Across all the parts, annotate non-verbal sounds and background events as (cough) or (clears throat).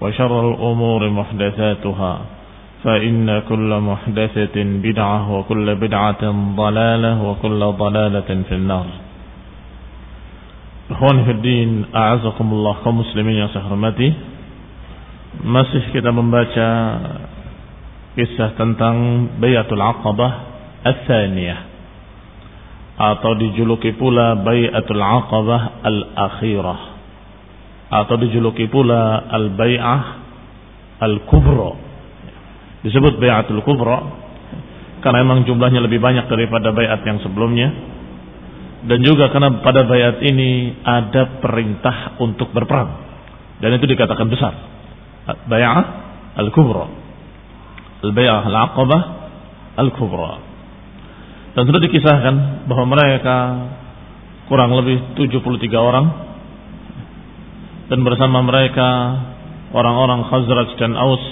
وشر الأمور محدثاتها فإن كل محدثة بدعة وكل بدعة ضلالة وكل ضلالة في النار. أخواني في الدين أعزكم الله كمسلمين يا سحرمتي masih kita membaca kisah tentang تنتن Aqabah العقبة الثانية Atau dijuluki pula Bayatul Aqabah Al-Akhirah. Atau dijuluki pula al-bai'ah al-kubra. Disebut bai'atul kubra karena memang jumlahnya lebih banyak daripada bai'at yang sebelumnya. Dan juga karena pada bai'at ini ada perintah untuk berperang. Dan itu dikatakan besar. Bai'ah al-kubra. Al-bai'ah al-aqabah al-kubra. Dan sudah dikisahkan bahwa mereka kurang lebih 73 orang dan bersama mereka orang-orang Khazraj dan Aus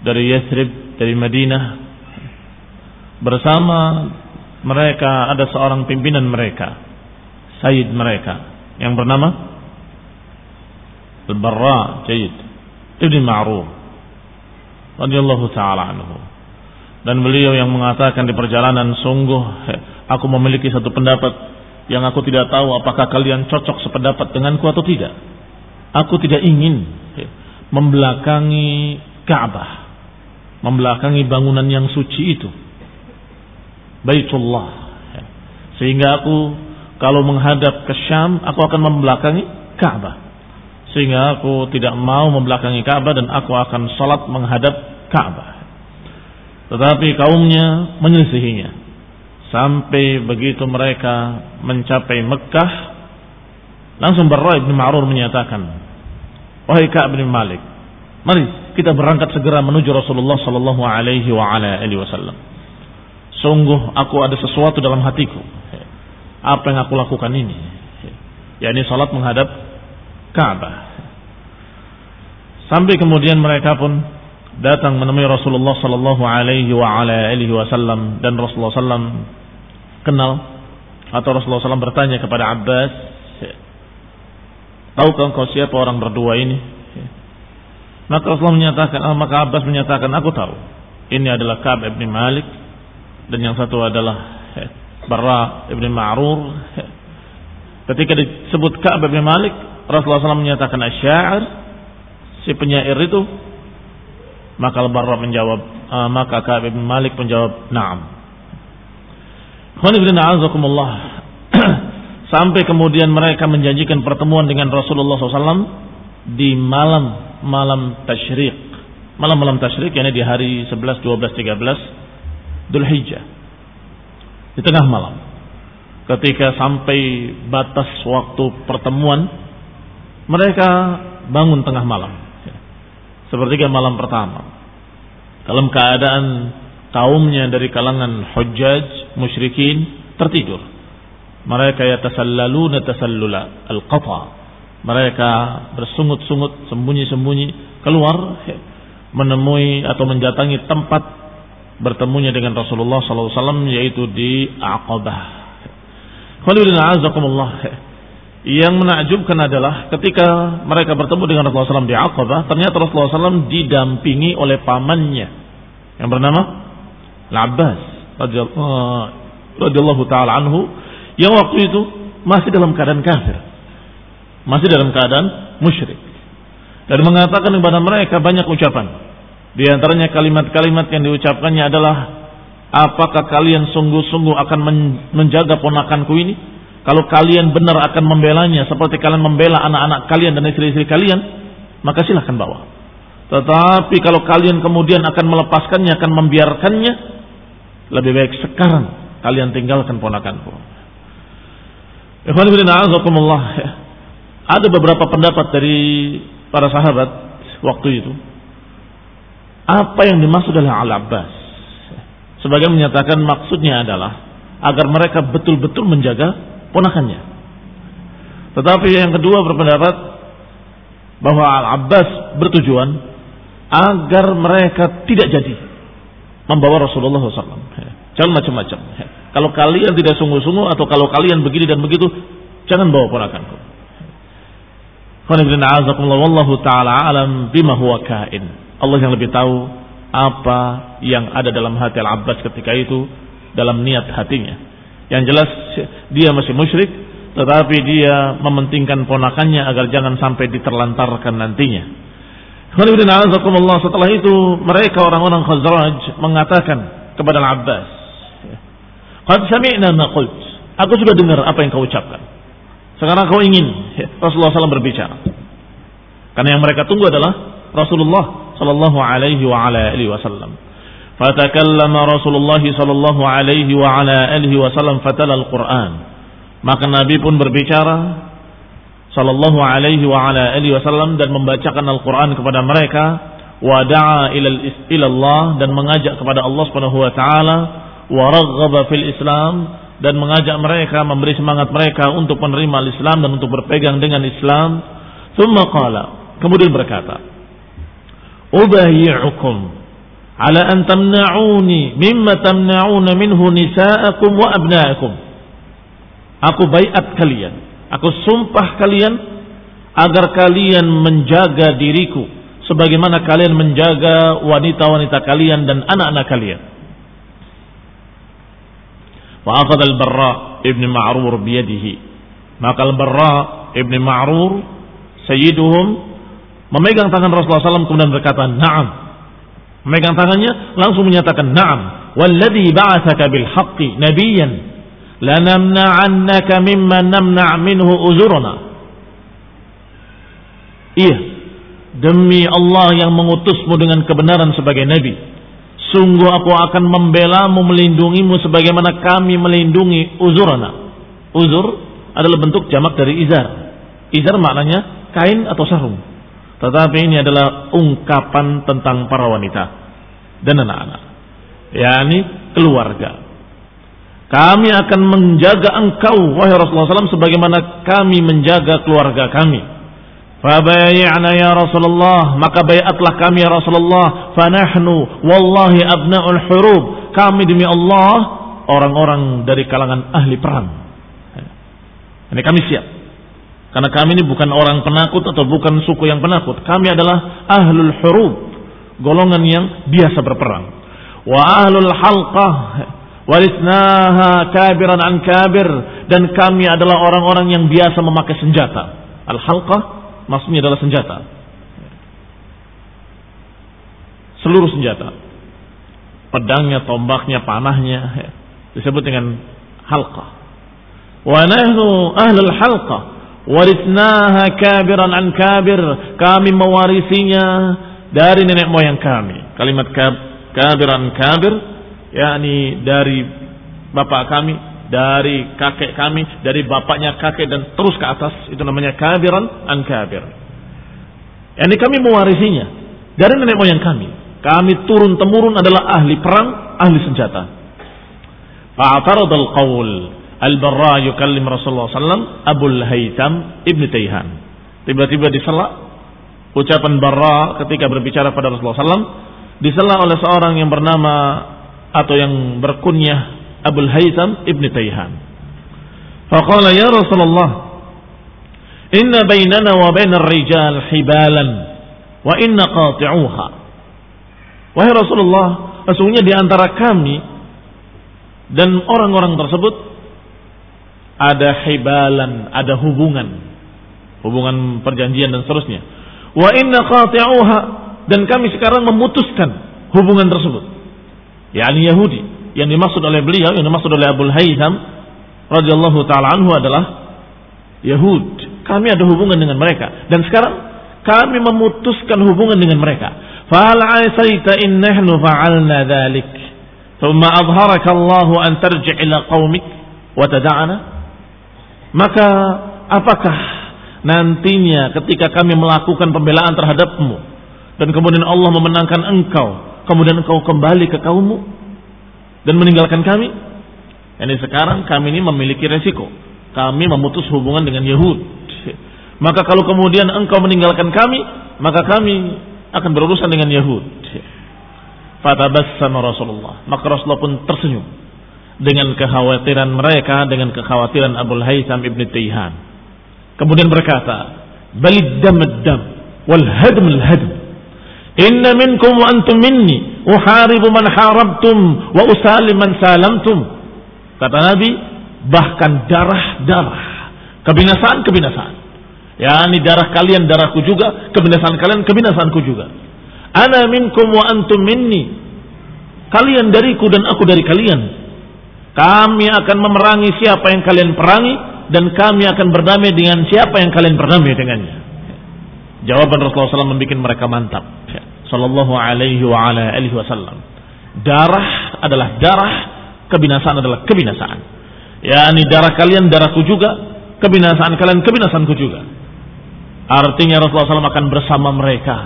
dari Yathrib dari Madinah. Bersama mereka ada seorang pimpinan mereka Sayyid mereka yang bernama Al-Barra Jayyid Ibn Ma'ruf radhiyallahu taala anhu. Dan beliau yang mengatakan di perjalanan sungguh aku memiliki satu pendapat yang aku tidak tahu apakah kalian cocok sependapat denganku atau tidak Aku tidak ingin membelakangi Ka'bah, membelakangi bangunan yang suci itu. Baitullah. Sehingga aku kalau menghadap ke Syam, aku akan membelakangi Ka'bah. Sehingga aku tidak mau membelakangi Ka'bah dan aku akan salat menghadap Ka'bah. Tetapi kaumnya menyelisihinya. Sampai begitu mereka mencapai Mekah, langsung Barra bin Ma'rur menyatakan, Wahai Ka'ab bin Malik, mari kita berangkat segera menuju Rasulullah sallallahu alaihi wa ala alihi wasallam. Sungguh aku ada sesuatu dalam hatiku. Apa yang aku lakukan ini? yakni salat menghadap Ka'bah. Sampai kemudian mereka pun datang menemui Rasulullah sallallahu alaihi wa ala alihi wasallam dan Rasulullah sallam kenal atau Rasulullah sallam bertanya kepada Abbas Tahukah engkau siapa orang berdua ini? Maka Rasulullah menyatakan, ah, maka Abbas menyatakan, aku tahu. Ini adalah Ka'ab ibn Malik dan yang satu adalah eh, Barra ibn Ma'rur. Ketika disebut Ka'ab ibn Malik, Rasulullah SAW menyatakan asyair, si penyair itu, maka Barra menjawab, ah, maka Ka'ab ibn Malik menjawab, na'am. Khonifuddin Sampai kemudian mereka menjanjikan pertemuan dengan Rasulullah SAW di malam malam tasyrik. Malam-malam tasyrik yakni di hari 11, 12, 13 Dhul Hijjah. di tengah malam. Ketika sampai batas waktu pertemuan, mereka bangun tengah malam. Seperti malam pertama. Dalam keadaan kaumnya dari kalangan hujjaj, musyrikin, tertidur. Mereka yatasallaluna tasallula al-qata. Mereka bersungut-sungut, sembunyi-sembunyi, keluar menemui atau mendatangi tempat bertemunya dengan Rasulullah SAW yaitu di Aqabah. Yang menakjubkan adalah ketika mereka bertemu dengan Rasulullah SAW di Aqabah, ternyata Rasulullah SAW didampingi oleh pamannya yang bernama Al-Abbas radhiyallahu taala anhu yang waktu itu masih dalam keadaan kafir. Masih dalam keadaan musyrik. Dan mengatakan kepada mereka banyak ucapan di antaranya kalimat-kalimat yang diucapkannya adalah apakah kalian sungguh-sungguh akan menjaga ponakanku ini? Kalau kalian benar akan membelanya seperti kalian membela anak-anak kalian dan istri-istri kalian, maka silahkan bawa. Tetapi kalau kalian kemudian akan melepaskannya, akan membiarkannya, lebih baik sekarang kalian tinggalkan ponakanku. Ada beberapa pendapat dari para sahabat waktu itu apa yang dimaksud adalah Al-Abbas? Sebagian menyatakan maksudnya adalah agar mereka betul-betul menjaga ponakannya. Tetapi yang kedua berpendapat bahwa Al-Abbas bertujuan agar mereka tidak jadi membawa Rasulullah SAW. Jangan macam-macam. Kalau kalian tidak sungguh-sungguh atau kalau kalian begini dan begitu, jangan bawa ponakanku. Wallahu ta'ala alam bima huwa kain. Allah yang lebih tahu apa yang ada dalam hati Al-Abbas ketika itu dalam niat hatinya. Yang jelas dia masih musyrik tetapi dia mementingkan ponakannya agar jangan sampai diterlantarkan nantinya. Setelah itu mereka orang-orang Khazraj mengatakan kepada Al-Abbas, "Qad sami'na ma qult." Aku sudah dengar apa yang kau ucapkan. Sekarang kau ingin Rasulullah SAW berbicara. Karena yang mereka tunggu adalah Rasulullah sallallahu alaihi wa ala alihi wasallam. Fatakallama Rasulullah sallallahu alaihi wa ala alihi wasallam fatala al-Qur'an. Maka Nabi pun berbicara sallallahu alaihi wa ala alihi wasallam dan membacakan Al-Qur'an kepada mereka wa da'a ila Allah dan mengajak kepada Allah Subhanahu wa taala wa raghaba fil Islam dan mengajak mereka memberi semangat mereka untuk menerima Islam dan untuk berpegang dengan Islam. Thumma qala, kemudian berkata, ubayi'ukum ala an tamna'uni mimma tamna'una minhu nisa'akum wa abna'akum. Aku baiat kalian, aku sumpah kalian agar kalian menjaga diriku sebagaimana kalian menjaga wanita-wanita kalian dan anak-anak kalian. Wa akhadha al-Barra ibn Ma'rur biyadihi. Maka al-Barra ibn Ma'rur sayyiduhum memegang tangan Rasulullah SAW kemudian berkata, "Na'am." Memegang tangannya langsung menyatakan, "Na'am." Walladhi ba'athaka bil haqqi nabiyyan lanamna'annaka mimma namna' minhu. Iya, demi Allah yang mengutusmu dengan kebenaran sebagai nabi. Sungguh aku akan membelamu, melindungimu sebagaimana kami melindungi uzurana. Uzur adalah bentuk jamak dari izar. Izar maknanya kain atau sarung. Tetapi ini adalah ungkapan tentang para wanita dan anak-anak. yakni keluarga. Kami akan menjaga engkau wahai Rasulullah SAW sebagaimana kami menjaga keluarga kami. Fabayana ya Rasulullah maka bayatlah kami ya Rasulullah fanahnu wallahi abnaul hurub kami demi Allah orang-orang dari kalangan ahli perang. Ini kami siap karena kami ini bukan orang penakut atau bukan suku yang penakut. Kami adalah ahlul hurub. Golongan yang biasa berperang. Wa ahlul halqah. Warisnaha kabiran an kabir. Dan kami adalah orang-orang yang biasa memakai senjata. Al-halqah maksudnya adalah senjata. Seluruh senjata. Pedangnya, tombaknya, panahnya. Disebut dengan halqah. Wa nahnu ahlul halqah warisnaha kabiran an kabir kami mewarisinya dari nenek moyang kami kalimat kab, kabiran kabir yakni dari bapak kami, dari kakek kami, dari bapaknya kakek dan terus ke atas. Itu namanya kabiran an kabir. Ini kami mewarisinya dari nenek moyang kami. Kami turun temurun adalah ahli perang, ahli senjata. Fa'atarad al-qawl al-barra yukallim Rasulullah sallam Abul Haytham Ibn Tayhan. Tiba-tiba disela ucapan Barra ketika berbicara pada Rasulullah SAW disela oleh seorang yang bernama atau yang berkunyah Abul Haytham Ibn Tayhan. Faqala ya Rasulullah Inna bainana wa bainar rijal hibalan wa inna qati'uha. Wahai Rasulullah, sesungguhnya di antara kami dan orang-orang tersebut ada hibalan, ada hubungan, hubungan perjanjian dan seterusnya Wa inna qati'uha dan kami sekarang memutuskan hubungan tersebut. yakni Yahudi. Yang dimaksud oleh beliau, yang dimaksud oleh Abu Haytham radhiyallahu taala anhu adalah Yahud. Kami ada hubungan dengan mereka dan sekarang kami memutuskan hubungan dengan mereka. Fa'al asaita in fa'alna dhalik. Thumma adharaka Allah an tarji' ila qaumik wa tada'ana. Maka apakah nantinya ketika kami melakukan pembelaan terhadapmu dan kemudian Allah memenangkan engkau kemudian engkau kembali ke kaummu dan meninggalkan kami. Ini sekarang kami ini memiliki resiko. Kami memutus hubungan dengan Yahud. Maka kalau kemudian engkau meninggalkan kami maka kami akan berurusan dengan Yahud. Fatabassama Rasulullah. Maka Rasulullah pun tersenyum dengan kekhawatiran mereka dengan kekhawatiran Abu Haytham ibn Tayhan. Kemudian berkata, "Balid dam dam wal hadm al hadm. Inna minkum wa antum minni uharibu man harabtum wa usalim man salamtum." Kata Nabi, bahkan darah-darah, kebinasaan-kebinasaan. Ya, ini darah kalian darahku juga, kebinasaan kalian kebinasaanku juga. Ana minkum wa antum minni. Kalian dariku dan aku dari kalian. Kami akan memerangi siapa yang kalian perangi dan kami akan berdamai dengan siapa yang kalian berdamai dengannya. Jawaban Rasulullah SAW membuat mereka mantap. Sallallahu alaihi wa ala alihi wasallam. Darah adalah darah, kebinasaan adalah kebinasaan. Ya, ini darah kalian darahku juga, kebinasaan kalian kebinasaanku juga. Artinya Rasulullah SAW akan bersama mereka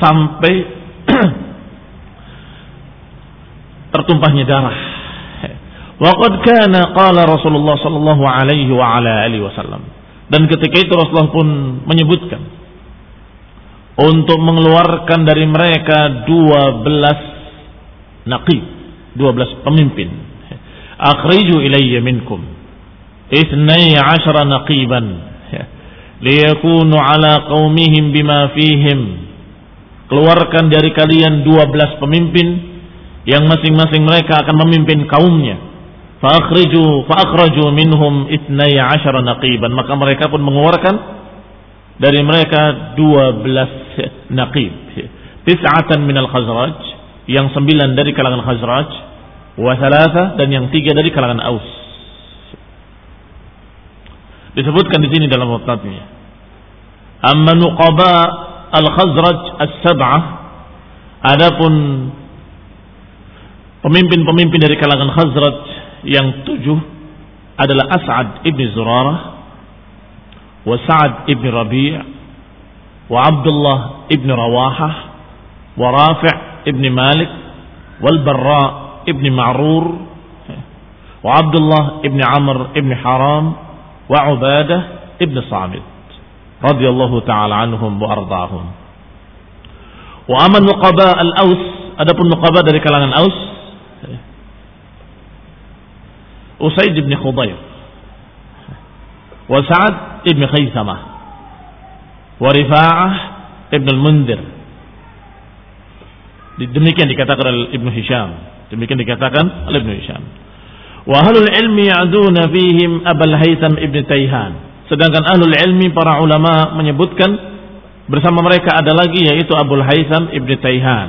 sampai (clears throat) tertumpahnya darah Waqad kana qala Rasulullah sallallahu alaihi wa ala alihi wasallam. Dan ketika itu Rasulullah pun menyebutkan untuk mengeluarkan dari mereka 12 naqib, 12 pemimpin. Akhriju ilayya minkum ithnai ashara naqiban liyakunu ala qaumihim bima fihim. Keluarkan dari kalian 12 pemimpin yang masing-masing mereka akan memimpin kaumnya Fa'akhriju fa'akhraju minhum itnai asyara naqiban. Maka mereka pun mengeluarkan dari mereka 12 naqib. Tis'atan minal khazraj. Yang sembilan dari kalangan khazraj. Wa dan yang tiga dari kalangan aus. Disebutkan di sini dalam waktatnya. Amma nuqaba al-khazraj as-sab'ah. Adapun pemimpin-pemimpin dari kalangan khazraj yang tujuh adalah As'ad ibn Zurarah wa Sa'ad ibn Rabi' wa Abdullah ibn Rawahah wa Rafi' ibn Malik wal Barra ibn Ma'rur wa Abdullah ibn Amr ibn Haram wa Ubadah ibn Samit radhiyallahu taala anhum wa ardahum wa aman nuqaba al-Aus adapun nuqaba dari kalangan Aus Usaid bin Khudayr wa Sa'ad ibn Khaysamah wa Rifa'ah ibn al-Mundir demikian dikatakan oleh Ibn Hisham. Demikian dikatakan oleh Ibn Hisham. Wa ahlul ilmi ya'duna fihim Abul Haytham ibn Tayhan. Sedangkan ahlul ilmi para ulama menyebutkan bersama mereka ada lagi yaitu Abul Haytham ibn Tayhan.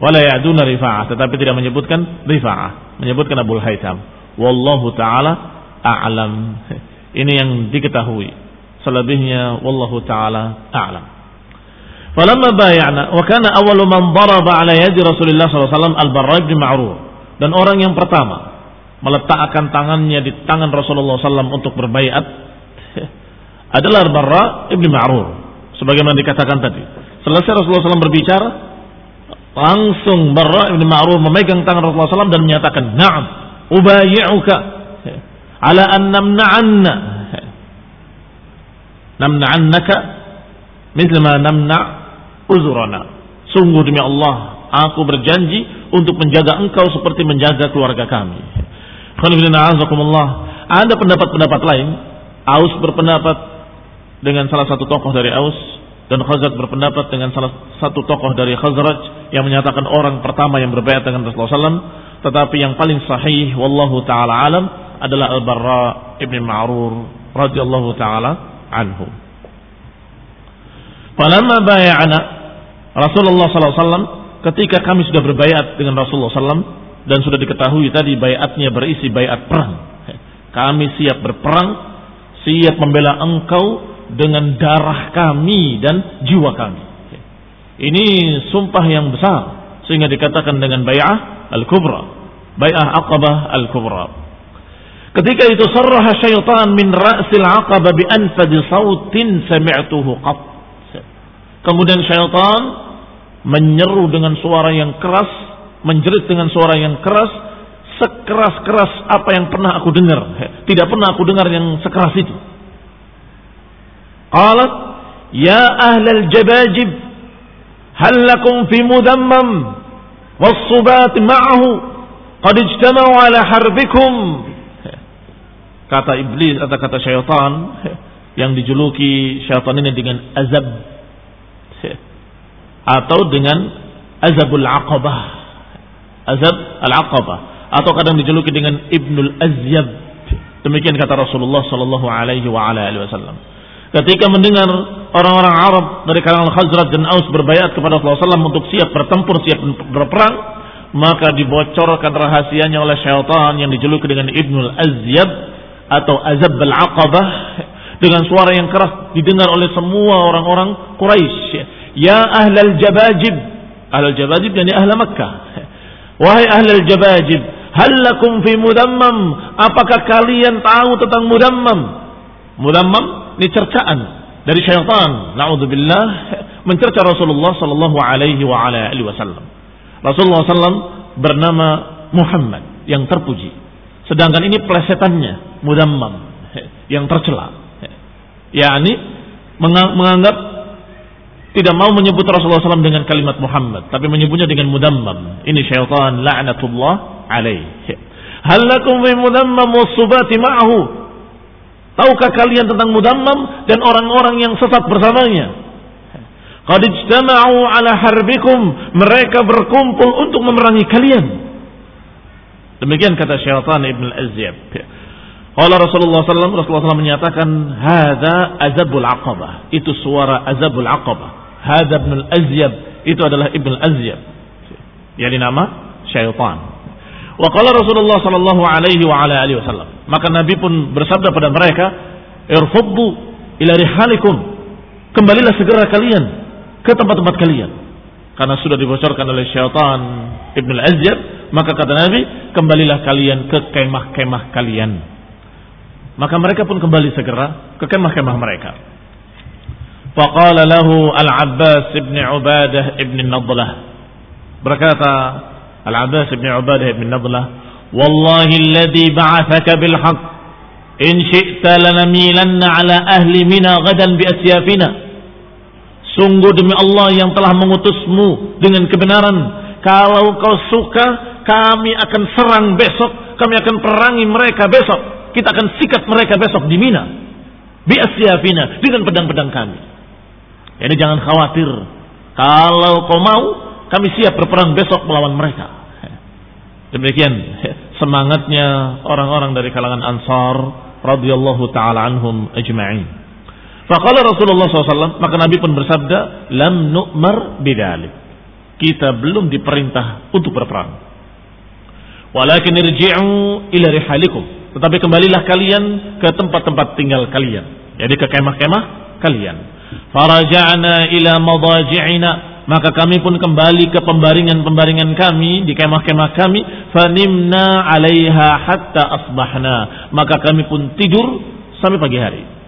Wala ya'duna rifa'ah tetapi tidak menyebutkan rifa'ah menyebutkan Abu Haytham. Wallahu taala a'lam (laughs) ini yang diketahui selebihnya wallahu taala a'lam falamma bay'na wa kana awwalu man daraba ala yadi Rasulullah sallallahu al-Barra bin Ma'rur dan orang yang pertama meletakkan tangannya di tangan Rasulullah SAW untuk berbaiat (laughs) adalah Barra ibn Ma'rur. Sebagaimana dikatakan tadi. Selesai Rasulullah SAW berbicara, langsung Barra ibn Ma'rur memegang tangan Rasulullah SAW dan menyatakan, Naam, ubayi'uka ala an namna'anna namna'annaka mislima namna' uzurana. Sungguh demi Allah, aku berjanji untuk menjaga engkau seperti menjaga keluarga kami. Ada pendapat-pendapat lain. Aus berpendapat dengan salah satu tokoh dari Aus dan Khazraj berpendapat dengan salah satu tokoh dari Khazraj yang menyatakan orang pertama yang berbaiat dengan Rasulullah SAW. Tetapi yang paling sahih, wallahu taala alam, adalah Al-Barra ibn Ma'rur radhiyallahu taala anhu. Falamma bay'ana Rasulullah SAW ketika kami sudah berbaiat dengan Rasulullah SAW dan sudah diketahui tadi bayatnya berisi bayat perang. Kami siap berperang, siap membela engkau dengan darah kami dan jiwa kami. Ini sumpah yang besar sehingga dikatakan dengan bay'ah al-kubra, bay'ah aqabah al-kubra. Ketika itu sarraha syaitan min ra'sil aqabah bi anfadi sautin sami'tuhu qat. Kemudian syaitan menyeru dengan suara yang keras, menjerit dengan suara yang keras, sekeras-keras apa yang pernah aku dengar. Tidak pernah aku dengar yang sekeras itu. Qalat, "Ya ahlal jabajib, hal fi mudammam was-subat ma'ahu qad ijtama'u ala harbikum." Kata iblis atau kata syaitan yang dijuluki syaitan ini dengan azab. Atau dengan azabul aqabah. Azab al aqabah atau kadang dijuluki dengan ibnul azyab. Demikian kata Rasulullah sallallahu alaihi wa wasallam. Ketika mendengar orang-orang Arab dari kalangan Khazraj dan Aus berbayat kepada Rasulullah SAW untuk siap bertempur, siap berperang, maka dibocorkan rahasianya oleh syaitan yang dijuluki dengan Ibnul Azyab atau Azab al-Aqabah dengan suara yang keras didengar oleh semua orang-orang Quraisy Ya ahlal jabajib. Ahlal jabajib yani ahla Makkah. Wahai ahlal jabajib. Hal lakum fi mudammam. Apakah kalian tahu tentang mudammam? Mudammam ini cercaan dari syaitan. Na'udzubillah. Mencerca Rasulullah sallallahu alaihi wa ala alihi wasallam. Rasulullah sallam bernama Muhammad yang terpuji. Sedangkan ini plesetannya mudammam yang tercela. yakni menganggap tidak mau menyebut Rasulullah SAW dengan kalimat Muhammad, tapi menyebutnya dengan mudammam. Ini syaitan la'natullah alaih. Hal lakum fi mudammam wasubati ma'ahu. Tahukah kalian tentang mudammam dan orang-orang yang sesat bersamanya? Qad ijtama'u ala harbikum. Mereka berkumpul untuk memerangi kalian. Demikian kata syaitan Ibn al-Azyab. Qala Rasulullah SAW, Rasulullah SAW menyatakan, Hada azabul aqabah. Itu suara azabul aqabah. Hada ibn al-Azyab. Itu adalah ibn al-Azyab. Yani nama syaitan. Wa qala Rasulullah sallallahu alaihi wa ala alihi wasallam. Maka Nabi pun bersabda pada mereka, "Irfuddu ila rihalikum." Kembalilah segera kalian ke tempat-tempat kalian. Karena sudah dibocorkan oleh syaitan Ibn al-Azyab, maka kata Nabi, "Kembalilah kalian ke kemah-kemah kalian." Maka mereka pun kembali segera ke kemah-kemah mereka. Faqala lahu Al-Abbas ibn Ubadah ibn Nadlah. Berkata Al-Abbas ibn Ubadah ibn Nadlah, "Wallahi alladhi ba'athaka bil haqq, in syi'ta lanamilanna ala ahli Mina bi asyafina." Sungguh demi Allah yang telah mengutusmu dengan kebenaran, kalau kau suka, kami akan serang besok, kami akan perangi mereka besok. Kita akan sikat mereka besok di Mina. Bi asyafina dengan pedang-pedang kami. Jadi jangan khawatir. Kalau kau mau, kami siap berperang besok melawan mereka. Demikian semangatnya orang-orang dari kalangan Ansar radhiyallahu taala anhum ajma'in. Faqala Rasulullah SAW, maka Nabi pun bersabda, lam nu'mar bidalik. Kita belum diperintah untuk berperang. Walakin irji'u ila rihalikum. Tetapi kembalilah kalian ke tempat-tempat tinggal kalian. Jadi ke kemah-kemah kalian. Faraja'na ila madaji'ina. maka kami pun kembali ke pembaringan-pembaringan kami di kemah-kemah kami fanimna 'alaiha hatta asbahna maka kami pun tidur sampai pagi hari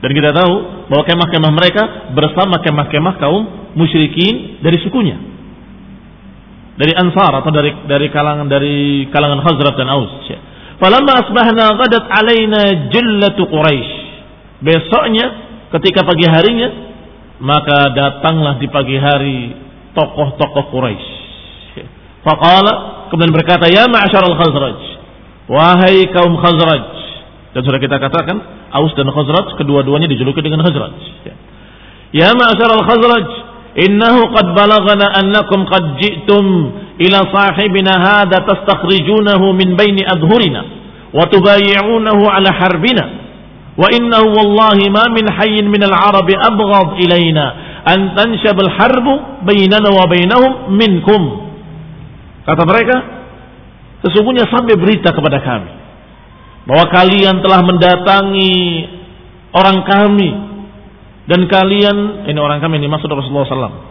dan kita tahu bahwa kemah-kemah mereka bersama kemah-kemah kaum musyrikin dari sukunya dari Ansar atau dari dari kalangan dari kalangan Khazraj dan Aus. Falamma asbahna ghadat alaina jillatu Quraisy. Besoknya ketika pagi harinya maka datanglah di pagi hari tokoh-tokoh Quraisy. Faqala kemudian berkata, "Ya ma'syarul Khazraj, wahai kaum Khazraj." Dan sudah kita katakan, Aus dan Khazraj kedua-duanya dijuluki dengan Khazraj. Ya. Ma'syarul Khazraj, innahu qad balagana annakum qad ji'tum ila sahibina hadha tastakhrijunahu min baini adhurina wa tubayi'unahu ala harbina wa innahu wallahi ma min hayyin min al-arab abghad ilaina an tanshab al-harb bainana wa bainahum minkum. Kata mereka sesungguhnya sampai berita kepada kami bahwa kalian telah mendatangi orang kami. Dan kalian ini orang kami ini maksud Rasulullah SAW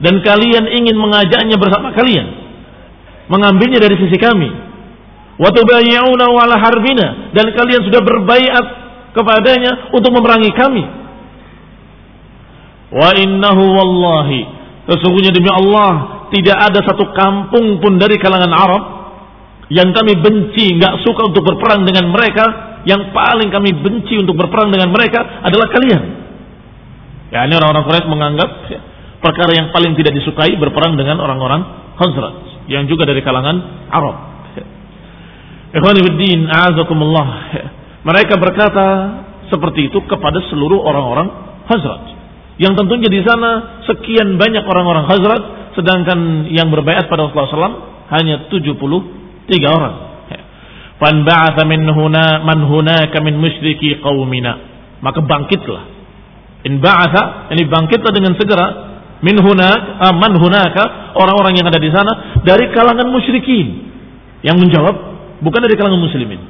dan kalian ingin mengajaknya bersama kalian. Mengambilnya dari sisi kami. Watubayyuna harbina. Dan kalian sudah berbaiat kepadanya untuk memerangi kami. Wa innahu wallahi. Sesungguhnya demi Allah tidak ada satu kampung pun dari kalangan Arab yang kami benci, nggak suka untuk berperang dengan mereka, yang paling kami benci untuk berperang dengan mereka adalah kalian. Ya ini orang-orang Quraisy menganggap ya, perkara yang paling tidak disukai berperang dengan orang-orang Khazraj yang juga dari kalangan Arab. Mereka berkata seperti itu kepada seluruh orang-orang Khazraj. Yang tentunya di sana sekian banyak orang-orang Khazraj sedangkan yang berbaiat pada Rasulullah SAW hanya 73 orang. Fanba'atha min huna man hunaka min musyriki qaumina. Maka bangkitlah In ba'atha, ini bangkitlah dengan segera min hunak, uh, man hunaka, orang-orang yang ada di sana dari kalangan musyrikin. Yang menjawab bukan dari kalangan muslimin.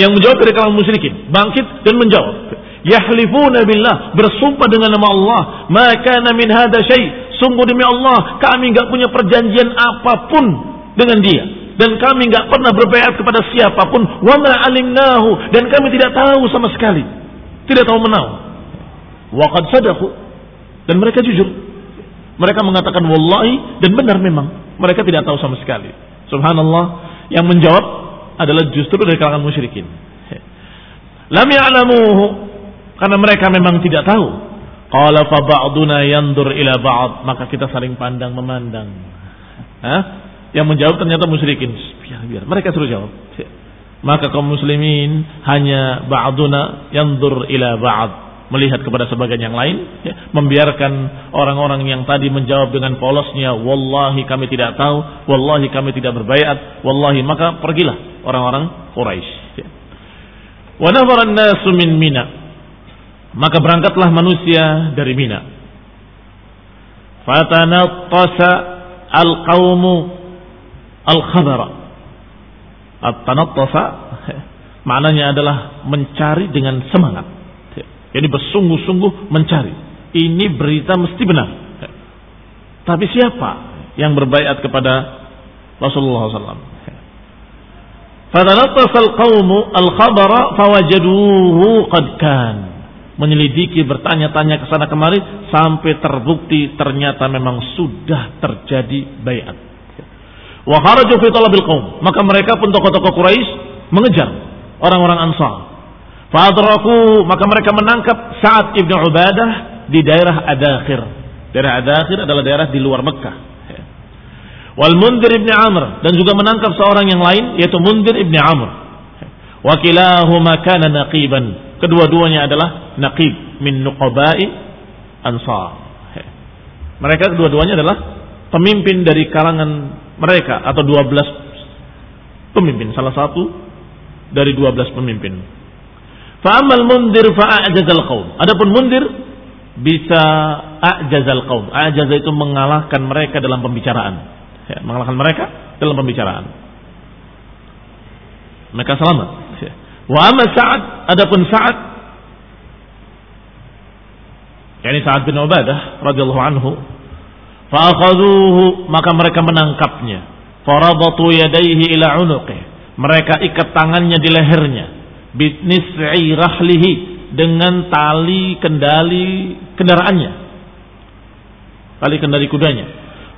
Yang menjawab dari kalangan musyrikin, bangkit dan menjawab. Yahlifuna billah, bersumpah dengan nama Allah, maka min hada syai. Sungguh demi Allah, kami enggak punya perjanjian apa pun dengan dia dan kami enggak pernah berbayat kepada siapa pun wa ma alimnahu dan kami tidak tahu sama sekali tidak tahu menau Waqad sadaku dan mereka jujur. Mereka mengatakan wallahi dan benar memang. Mereka tidak tahu sama sekali. Subhanallah, yang menjawab adalah justru dari kalangan musyrikin. (laughs) Lam ya'lamuhu karena mereka memang tidak tahu. Qala fa ba'duna yandur ila ba'd, maka kita saling pandang memandang. Hah? Yang menjawab ternyata musyrikin. Biar, biar. Mereka suruh jawab. Maka kaum muslimin hanya ba'duna yandur ila ba'd melihat kepada sebagian yang lain, ya, membiarkan orang-orang yang tadi menjawab dengan polosnya, wallahi kami tidak tahu, wallahi kami tidak berbayat, wallahi maka pergilah orang-orang Quraisy. Ya. Wa nasu min Mina. Maka berangkatlah manusia dari Mina. Fatanattasa al-qaumu al-khadara. At-tanattasa (laughs) maknanya adalah mencari dengan semangat jadi bersungguh-sungguh mencari. Ini berita mesti benar. Tapi siapa yang berbaiat kepada Rasulullah SAW? Fadalatas al-qawmu al-khabara fawajaduhu kan. Menyelidiki, bertanya-tanya ke sana kemari sampai terbukti ternyata memang sudah terjadi bayat. Wa fi talabil qaum. Maka mereka pun tokoh-tokoh Quraisy mengejar orang-orang Ansar Fadraku maka mereka menangkap Sa'ad ibnu Ubadah di daerah Adakhir. Daerah Adakhir adalah daerah di luar Mekah. Wal Mundir ibn Amr dan juga menangkap seorang yang lain yaitu Mundir ibn Amr. Wakilahuma kana naqiban. Kedua-duanya adalah naqib min nuqabai ansar. Mereka kedua-duanya adalah pemimpin dari kalangan mereka atau 12 pemimpin, salah satu dari 12 pemimpin Fa'amal mundir fa'ajazal qaum. Adapun mundir bisa a'jazal qaum. A'jaza itu mengalahkan mereka dalam pembicaraan. Ya, mengalahkan mereka dalam pembicaraan. Mereka selamat. Ya. Wa Sa'ad, adapun Sa'ad yakni Sa'ad bin Ubadah radhiyallahu anhu Fa'akhaduhu maka mereka menangkapnya. Farabatu yadaihi ila unuqih. Mereka ikat tangannya di lehernya. Bitnis'i rahlihi dengan tali kendali kendaraannya. Tali kendali kudanya.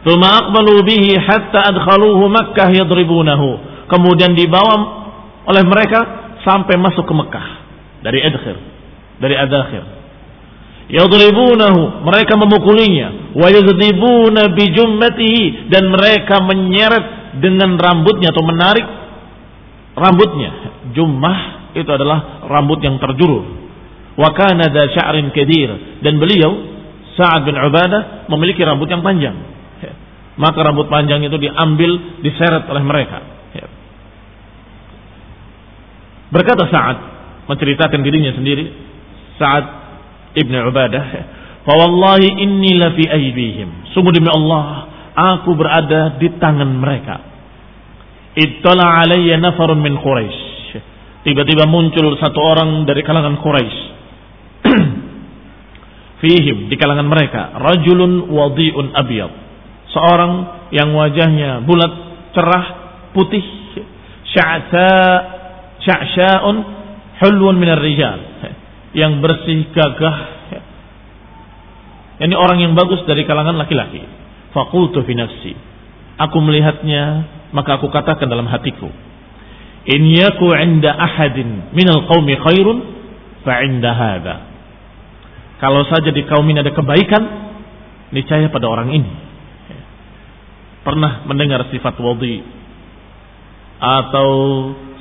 Thumma aqbalu bihi hatta adkhaluhu Makkah yadribunahu. Kemudian dibawa oleh mereka sampai masuk ke Mekah dari adkhir, dari adakhir. Yadribunahu, mereka memukulinya, wa yadribuna bi jummatihi dan mereka menyeret dengan rambutnya atau menarik rambutnya. Jummah itu adalah rambut yang terjulur. Wa kana sya'rin dan beliau Sa'ad bin Ubadah memiliki rambut yang panjang. Maka rambut panjang itu diambil, diseret oleh mereka. Berkata Sa'ad menceritakan dirinya sendiri, Sa'ad ibn Ubadah, "Fawallahi inni la fi aydihim." Sungguh demi Allah, aku berada di tangan mereka. Ittala alayya nafarun min Quraisy. Tiba-tiba muncul satu orang dari kalangan Quraisy. (clears throat) Fihim di kalangan mereka rajulun wadi'un abyad. Seorang yang wajahnya bulat, cerah, putih, sya'sa sya'sya'un hulwun minar rijal. Yang bersih, gagah. Ini orang yang bagus dari kalangan laki-laki. Fakultu fi. Aku melihatnya, maka aku katakan dalam hatiku. In yaku inda ahadin minal qawmi khairun, fa inda hadha. Kalau saja di kaum ini ada kebaikan, niscaya pada orang ini. Pernah mendengar sifat wadi atau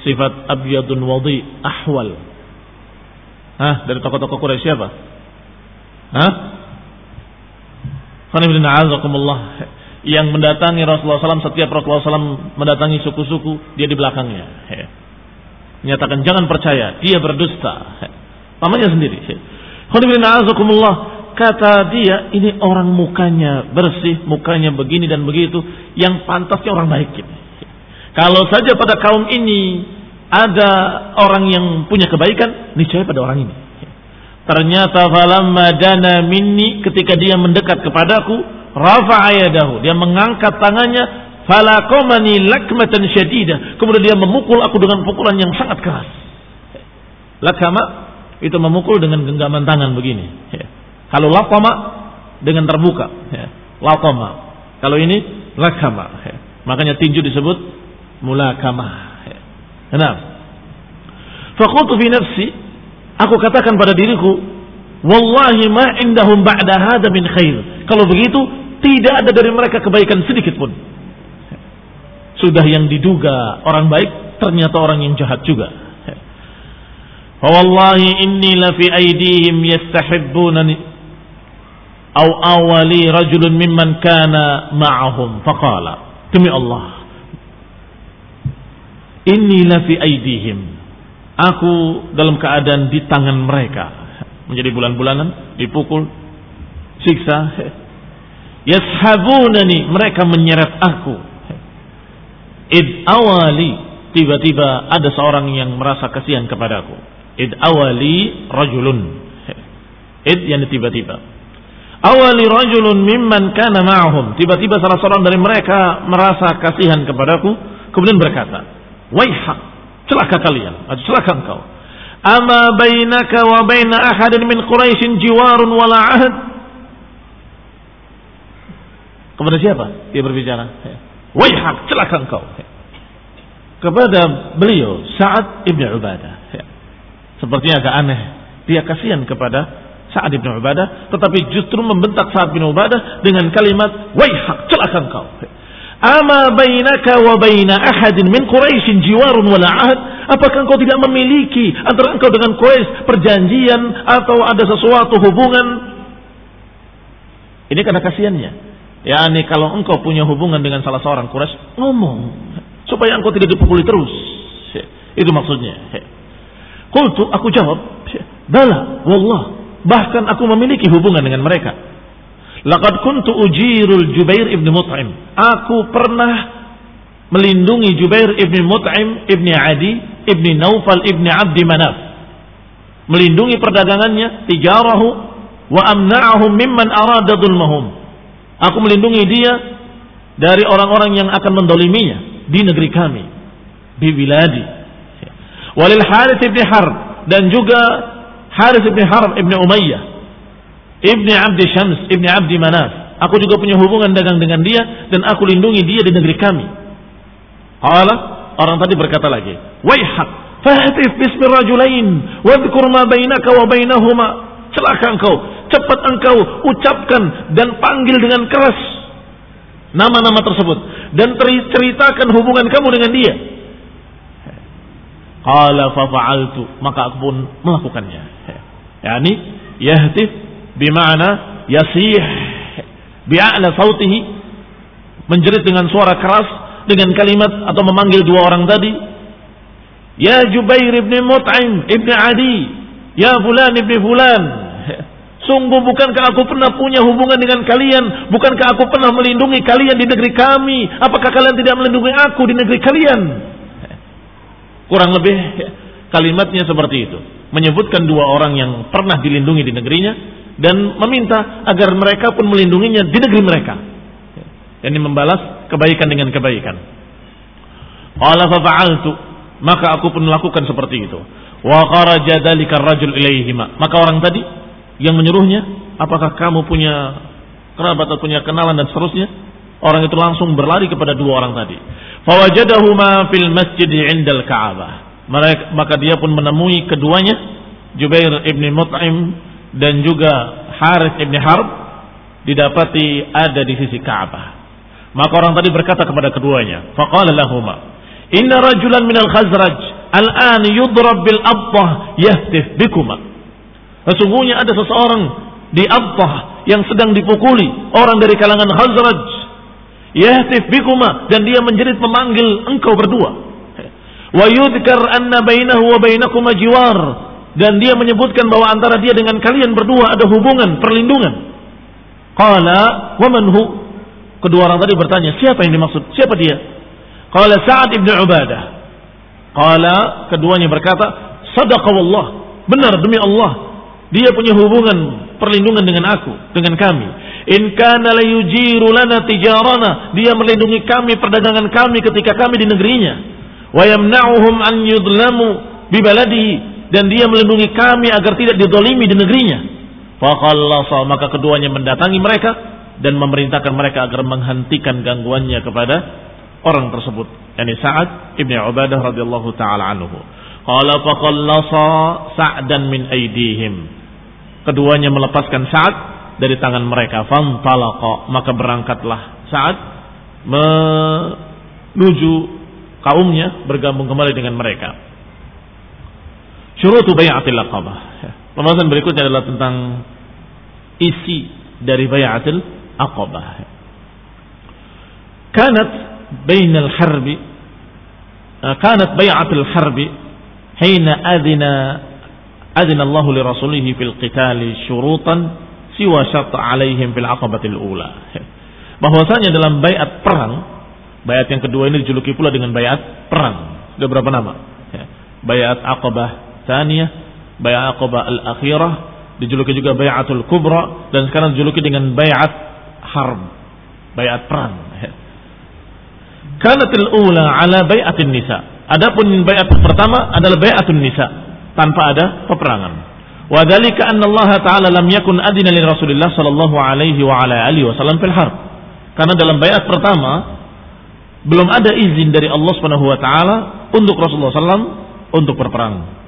sifat abyadun wadi ahwal. Hah, dari tokoh-tokoh Quraisy siapa? Hah? yang mendatangi Rasulullah SAW setiap Rasulullah SAW mendatangi suku-suku dia di belakangnya. Menyatakan jangan percaya dia berdusta. Pamannya sendiri. Kata dia, ini orang mukanya bersih, mukanya begini dan begitu, yang pantasnya orang baik. Kalau saja pada kaum ini ada orang yang punya kebaikan, niscaya pada orang ini. Ternyata falamma dana minni ketika dia mendekat kepadaku, rafa'a yadahu, dia mengangkat tangannya, falakomani lakmatan syadidah. Kemudian dia memukul aku dengan pukulan yang sangat keras. Lakama itu memukul dengan genggaman tangan begini. Kalau lakoma dengan terbuka. Lakoma. Kalau ini lakama. Ya. Makanya tinju disebut mulakama. Nah, fakultu fi nafsi, aku katakan pada diriku, wallahi ma indahum ba'da hada min khair. Kalau begitu, tidak ada dari mereka kebaikan sedikit pun. Sudah yang diduga orang baik, ternyata orang yang jahat juga. Wallahi inni lafi aidihim yastahibbunani aw awali rajulun mimman kana ma'ahum faqala demi Allah Inni lafi aidihim. Aku dalam keadaan di tangan mereka. Menjadi bulan-bulanan Dipukul Siksa. Yashabunani Mereka menyeret aku. Id awali Tiba-tiba ada seorang yang merasa kasihan kepadaku. Id awali rajulun. Id yang tiba-tiba. Awali rajulun mimman kana ma'hum tiba-tiba salah seorang dari mereka merasa kasihan kepadaku kemudian berkata waihak. Celaka kalian. Atau celaka engkau. Ama bainaka wa baina ahadin min quraisyin jiwarun wala ahad. Kepada siapa dia berbicara? Waihak. Celaka engkau. Kepada beliau Sa'ad ibn Ubadah. Sepertinya agak aneh. Dia kasihan kepada Sa'ad bin Ubadah, tetapi justru membentak Sa'ad bin Ubadah dengan kalimat, "Waihak, celaka engkau." Ama bainaka wa baina ahadin min Quraisyin jiwarun wala ahad? Apakah engkau tidak memiliki antara engkau dengan Quraisy perjanjian atau ada sesuatu hubungan? Ini karena kasihannya. Ya, ini kalau engkau punya hubungan dengan salah seorang Quraisy, ngomong supaya engkau tidak dipukuli terus. Itu maksudnya. Kultu, aku jawab, bala, wallah, bahkan aku memiliki hubungan dengan mereka. Laqad kuntu ujirul Jubair ibn Mut'im. Aku pernah melindungi Jubair ibn Mut'im ibn Adi ibn Naufal ibn Abdi Manaf. Melindungi perdagangannya, tijarahu, wa amna'ahum mimman arada dhulmahum. Aku melindungi dia dari orang-orang yang akan mendoliminya di negeri kami. Di biladi. Walil Harith ibn Harb. Dan juga Harith ibn Harb ibn Umayyah. Ibni Abdi Syams, Ibni Abdi Manaf. Aku juga punya hubungan dagang dengan dia dan aku lindungi dia di negeri kami. Allah orang tadi berkata lagi, "Waihak, fahtif bismi rajulain wadhkur ma bainaka wa bainahuma." Celaka engkau, cepat engkau ucapkan dan panggil dengan keras nama-nama tersebut dan ceritakan hubungan kamu dengan dia. Qala fa fa'altu, maka aku pun melakukannya. Yani yahtif bima'na yasih bi'a'la sautihi menjerit dengan suara keras dengan kalimat atau memanggil dua orang tadi ya Jubair ibn Mut'im ibn Adi ya fulan ibn fulan Sungguh bukankah aku pernah punya hubungan dengan kalian? Bukankah aku pernah melindungi kalian di negeri kami? Apakah kalian tidak melindungi aku di negeri kalian? Kurang lebih kalimatnya seperti itu. Menyebutkan dua orang yang pernah dilindungi di negerinya dan meminta agar mereka pun melindunginya di negeri mereka. Ini membalas kebaikan dengan kebaikan. Qala fa'altu maka aku pun melakukan seperti itu. Wa rajul ilaihima. Maka orang tadi yang menyuruhnya, apakah kamu punya kerabat atau punya kenalan dan seterusnya? Orang itu langsung berlari kepada dua orang tadi. Fawajadahuma fil masjid indal Ka'bah. Maka dia pun menemui keduanya, Jubair ibn Mut'im dan juga Harith ibn Harb didapati ada di sisi Ka'bah. Maka orang tadi berkata kepada keduanya, faqala lahuma, "Inna rajulan minal Khazraj al-an yudrab bil abtah yahtif bikuma." Sesungguhnya ada seseorang di Abtah yang sedang dipukuli orang dari kalangan Khazraj. Yahtif bikuma dan dia menjerit memanggil engkau berdua. Wa anna bainahu wa bainakuma jiwar dan dia menyebutkan bahwa antara dia dengan kalian berdua ada hubungan perlindungan. Qala wa man hu? Kedua orang tadi bertanya, siapa yang dimaksud? Siapa dia? Qala Sa'ad ibn Ubadah. Qala keduanya berkata, sadaqa wallah. Benar demi Allah dia punya hubungan perlindungan dengan aku, dengan kami. In kana la yujiru lana tijarana, dia melindungi kami perdagangan kami ketika kami di negerinya. Wa yamna'uhum an yudlamu bi baladihi dan dia melindungi kami agar tidak didolimi di negerinya. Faqallasa maka keduanya mendatangi mereka dan memerintahkan mereka agar menghentikan gangguannya kepada orang tersebut. Yani Sa'ad ibn Ubadah radhiyallahu taala anhu. Qala faqallasa Sa'dan min aidihim Keduanya melepaskan Sa'ad dari tangan mereka. Fantalaqa. Maka berangkatlah Sa'ad menuju kaumnya bergabung kembali dengan mereka. Syurutu bayatil aqabah. Pembahasan berikutnya adalah tentang isi dari bayatil aqabah. Kanat bainal harbi kanat bayatil harbi hina adina adina Allah li rasulih fil qitali syurutan siwa syart alaihim fil aqabatil ula. Bahwasanya dalam bayat perang, bayat yang kedua ini dijuluki pula dengan bayat perang. Ada berapa nama? Bayat Aqabah Tsaniyah, bayat Aqabah Al-Akhirah, dijuluki juga bayatul Kubra dan sekarang dijuluki dengan bayat Harb, bayat perang. (laughs) Kanatil ula ala bayatin nisa. Adapun bayat pertama adalah bayatun nisa tanpa ada peperangan. Wa dzalika anna Allah taala lam yakun adina li Rasulillah sallallahu alaihi wa ala alihi wasallam fil harb. Karena dalam bayat pertama belum ada izin dari Allah Subhanahu wa taala untuk Rasulullah sallam untuk berperang.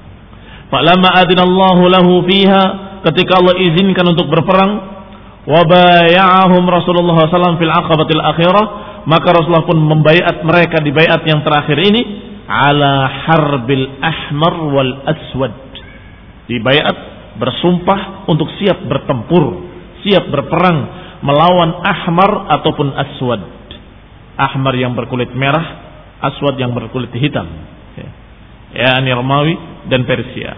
Falamma adina Allah lahu fiha ketika Allah izinkan untuk berperang wa bay'ahum Rasulullah sallam fil aqabatil akhirah maka Rasulullah pun membayat mereka di bayat yang terakhir ini ala harbil ahmar wal aswad. Dibayat bersumpah untuk siap bertempur, siap berperang melawan ahmar ataupun aswad. Ahmar yang berkulit merah, aswad yang berkulit hitam. Ya, ini Romawi dan Persia.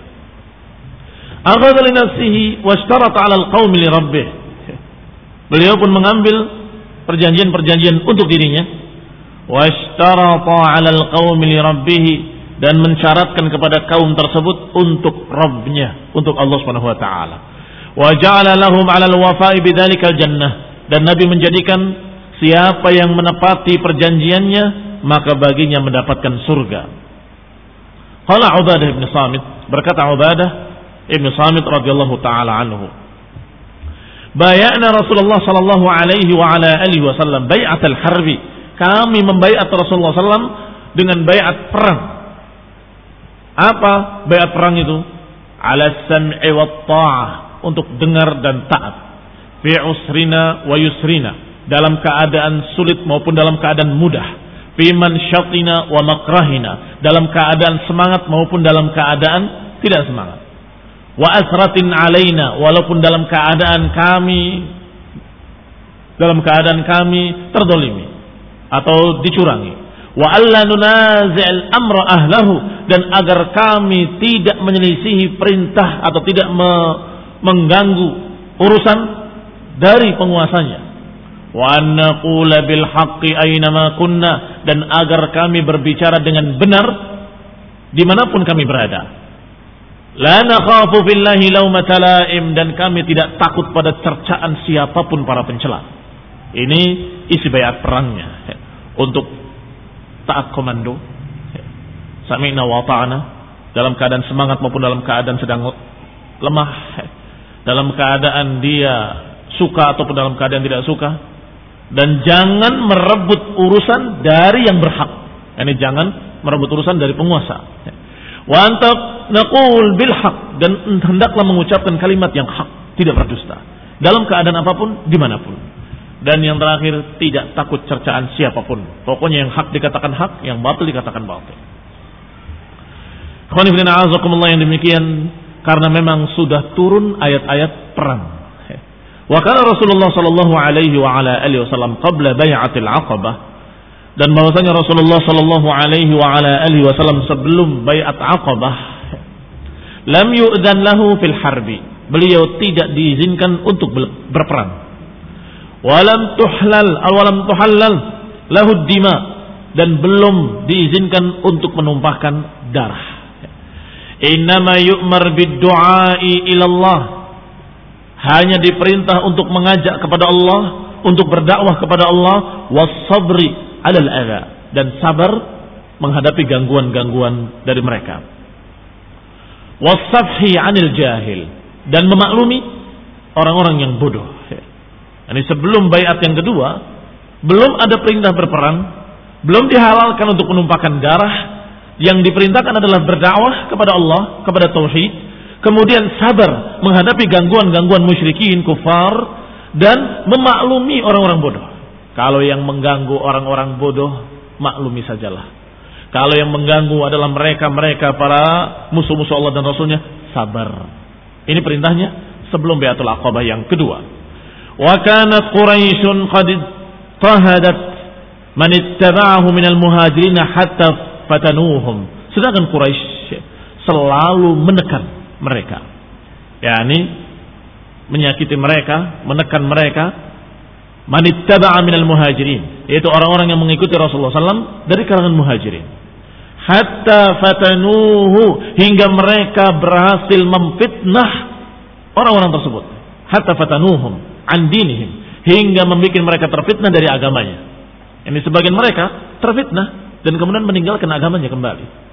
Beliau pun mengambil perjanjian-perjanjian untuk dirinya dan mensyaratkan kepada kaum tersebut untuk Rabbnya, untuk Allah Subhanahu wa taala. Wa lahum 'ala al-wafa'i bidzalika jannah dan Nabi menjadikan siapa yang menepati perjanjiannya maka baginya mendapatkan surga. Qala Ubadah bin Samit berkata Ubadah bin Samit radhiyallahu taala anhu Bayana Rasulullah sallallahu alaihi wa ala alihi wasallam bai'at al-harbi. Kami membaiat Rasulullah sallam dengan baiat perang. Apa baiat perang itu? Ala sam'i wa ta'ah untuk dengar dan taat. Fi usrina wa yusrina dalam keadaan sulit maupun dalam keadaan mudah. Fi mansyatina wa makrahina. Dalam keadaan semangat maupun dalam keadaan tidak semangat. Wa asratin alaina. Walaupun dalam keadaan kami dalam keadaan kami terdolimi atau dicurangi. Wa alla nunazil amra ahlahu. Dan agar kami tidak menyelisihi perintah atau tidak me mengganggu urusan dari penguasanya wa naqula bil haqqi aina kunna dan agar kami berbicara dengan benar di mana pun kami berada La nakhafu billahi laumata laim dan kami tidak takut pada cercaan siapa pun para pencela. Ini isi bayat perangnya untuk taat komando. Sami'na wa ta'ana dalam keadaan semangat maupun dalam keadaan sedang lemah. Dalam keadaan dia suka ataupun dalam keadaan tidak suka. Dan jangan merebut urusan dari yang berhak. Ini jangan merebut urusan dari penguasa. Wa antab naqul bil haq dan hendaklah mengucapkan kalimat yang hak, tidak berdusta. Dalam keadaan apa pun, di mana pun. Dan yang terakhir, tidak takut cercaan siapa pun. Pokoknya yang hak dikatakan hak, yang batil dikatakan batil. Khonifidina azakumullah yang demikian, karena memang sudah turun ayat-ayat perang. Wa kana Rasulullah sallallahu alaihi wasallam qabla bai'atil aqabah. Dan bahwasanya Rasulullah Shallallahu Alaihi Wasallam sebelum bayat Aqabah lam yu'dan lahu fil harbi. Beliau tidak diizinkan untuk berperang. Walam tuhlal walam tuhallal lahu dima. Dan belum diizinkan untuk menumpahkan darah. Innama yu'mar bid du'ai ilallah hanya diperintah untuk mengajak kepada Allah untuk berdakwah kepada Allah was sabri alal adha dan sabar menghadapi gangguan-gangguan dari mereka. Wasafhi anil jahil dan memaklumi orang-orang yang bodoh. Ini sebelum bayat yang kedua, belum ada perintah berperang, belum dihalalkan untuk menumpahkan darah, yang diperintahkan adalah berdakwah kepada Allah, kepada tauhid, kemudian sabar menghadapi gangguan-gangguan musyrikin, kufar, dan memaklumi orang-orang bodoh. Kalau yang mengganggu orang-orang bodoh, maklumi sajalah. Kalau yang mengganggu adalah mereka-mereka para musuh-musuh Allah dan Rasulnya, sabar. Ini perintahnya sebelum Bayatul Aqabah yang kedua. Wa kanat Quraisyun qad tahadat man ittaba'ahu minal muhajirin hatta fatanuhum. Sedangkan Quraisy selalu menekan mereka. yakni menyakiti mereka, menekan mereka. Manittaba'a minal muhajirin. Yaitu orang-orang yang mengikuti Rasulullah SAW dari kalangan muhajirin. Hatta fatanuhu. Hingga mereka berhasil memfitnah orang-orang tersebut. Hatta fatanuhum an dinihim. Hingga membuat mereka terfitnah dari agamanya. Ini sebagian mereka terfitnah dan kemudian meninggalkan agamanya kembali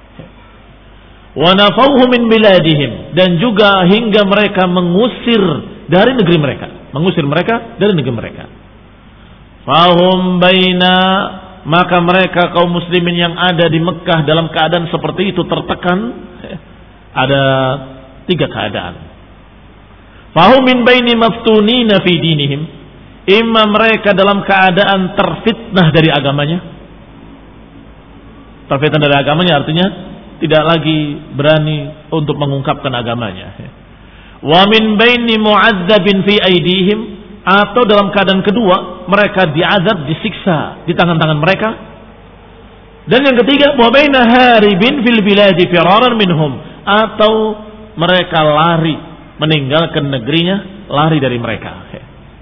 wa nafauhu min biladihim dan juga hingga mereka mengusir dari negeri mereka mengusir mereka dari negeri mereka Fahum baina maka mereka kaum muslimin yang ada di Mekah dalam keadaan seperti itu tertekan ada tiga keadaan. Fahum min baini maftunina fi dinihim imma mereka dalam keadaan terfitnah dari agamanya. Terfitnah dari agamanya artinya tidak lagi berani untuk mengungkapkan agamanya. Wa min baini mu'adzabin fi aidihim atau dalam keadaan kedua mereka diazab disiksa di tangan-tangan mereka. Dan yang ketiga wa baina haribin fil biladi firaran minhum atau mereka lari meninggalkan negerinya lari dari mereka.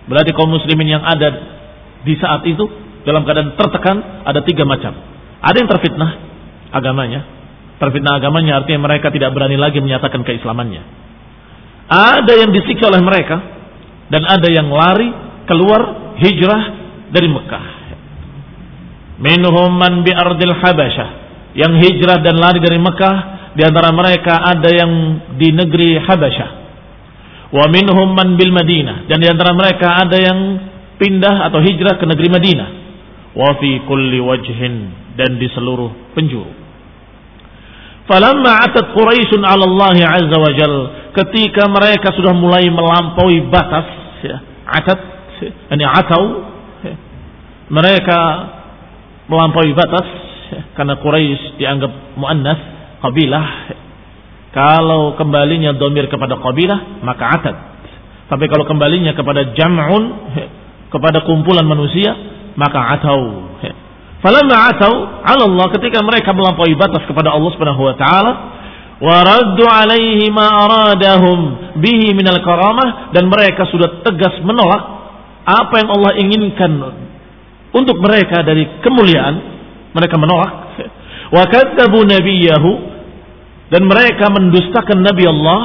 Berarti kaum muslimin yang ada di saat itu dalam keadaan tertekan ada tiga macam. Ada yang terfitnah agamanya terfitnah agamanya artinya mereka tidak berani lagi menyatakan keislamannya ada yang disiksa oleh mereka dan ada yang lari keluar hijrah dari Mekah. Minhum man bi ardil Habasyah yang hijrah dan lari dari Mekah di antara mereka ada yang di negeri Habasyah. Wa minhum man bil Madinah dan di antara mereka ada yang pindah atau hijrah ke negeri Madinah. Wa fi kulli wajhin dan di seluruh penjuru. Falamma atat Quraisyun 'ala Allah 'azza wa jal ketika mereka sudah mulai melampaui batas ya, atat ini atau ya, mereka melampaui batas ya, karena Quraisy dianggap muannas kabilah kalau kembalinya domir kepada kabilah maka atad. Tapi kalau kembalinya kepada jam'un kepada kumpulan manusia maka atau. Falamma atau ala Allah ketika mereka melampaui batas kepada Allah Subhanahu wa taala waraddu alaihi ma aradahum bihi minal karamah dan mereka sudah tegas menolak apa yang Allah inginkan untuk mereka dari kemuliaan. Mereka menolak. Wa kadzabu nabiyahu dan mereka mendustakan Nabi Allah.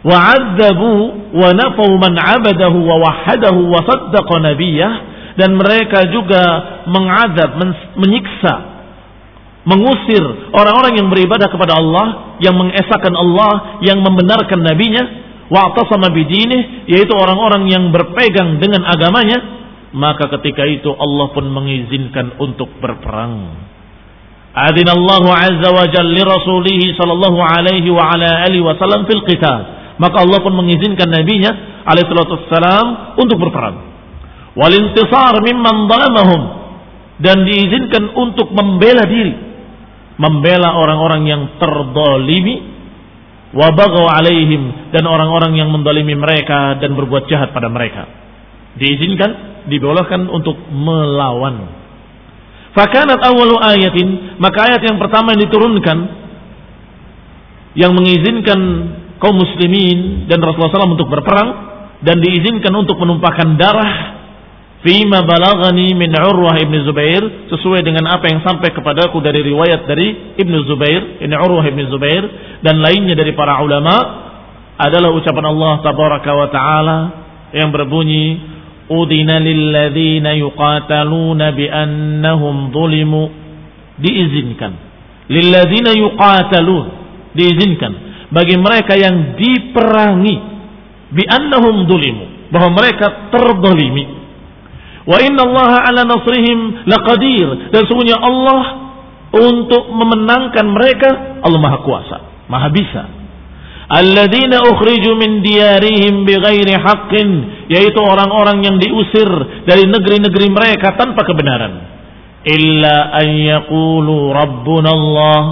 Wa adzabu wa nafau man abadahu wa wahadahu wa saddaqa nabiyah dan mereka juga mengadab menyiksa mengusir orang-orang yang beribadah kepada Allah yang mengesahkan Allah yang membenarkan nabinya wa atasama bidinih yaitu orang-orang yang berpegang dengan agamanya maka ketika itu Allah pun mengizinkan untuk berperang Adina Allah Azza wa Jalla li sallallahu alaihi wa ala alihi wasallam fil qital. Maka Allah pun mengizinkan nabinya alaihi salatu untuk berperang. Wal intisar mimman zalamahum. Dan diizinkan untuk membela diri, membela orang-orang yang terdolimi. Wa bagaw alaihim. Dan orang-orang yang mendolimi mereka dan berbuat jahat pada mereka. Diizinkan, dibolehkan untuk melawan. Fakanat awalu ayatin, maka ayat yang pertama yang diturunkan yang mengizinkan kaum muslimin dan Rasulullah SAW untuk berperang dan diizinkan untuk menumpahkan darah fima balagani min Urwah ibn Zubair sesuai dengan apa yang sampai kepadaku dari riwayat dari Ibn Zubair ini Urwah ibn Zubair dan lainnya dari para ulama adalah ucapan Allah tabaraka wa taala yang berbunyi udina lilladzina yuqataluna biannahum zulimu. Diizinkan. Lilladzina yuqatalun. Diizinkan. Bagi mereka yang diperangi biannahum zulimu. Bahwa mereka terdolimi wa inna Allah ala nasrihim laqadir. Dan sungguhnya Allah untuk memenangkan mereka Allah Maha Kuasa Maha bisa. Alladzina ukhriju min diyarihim bighairi haqqin yaitu orang-orang yang diusir dari negeri-negeri mereka tanpa kebenaran. Illa an yaqulu rabbuna Allah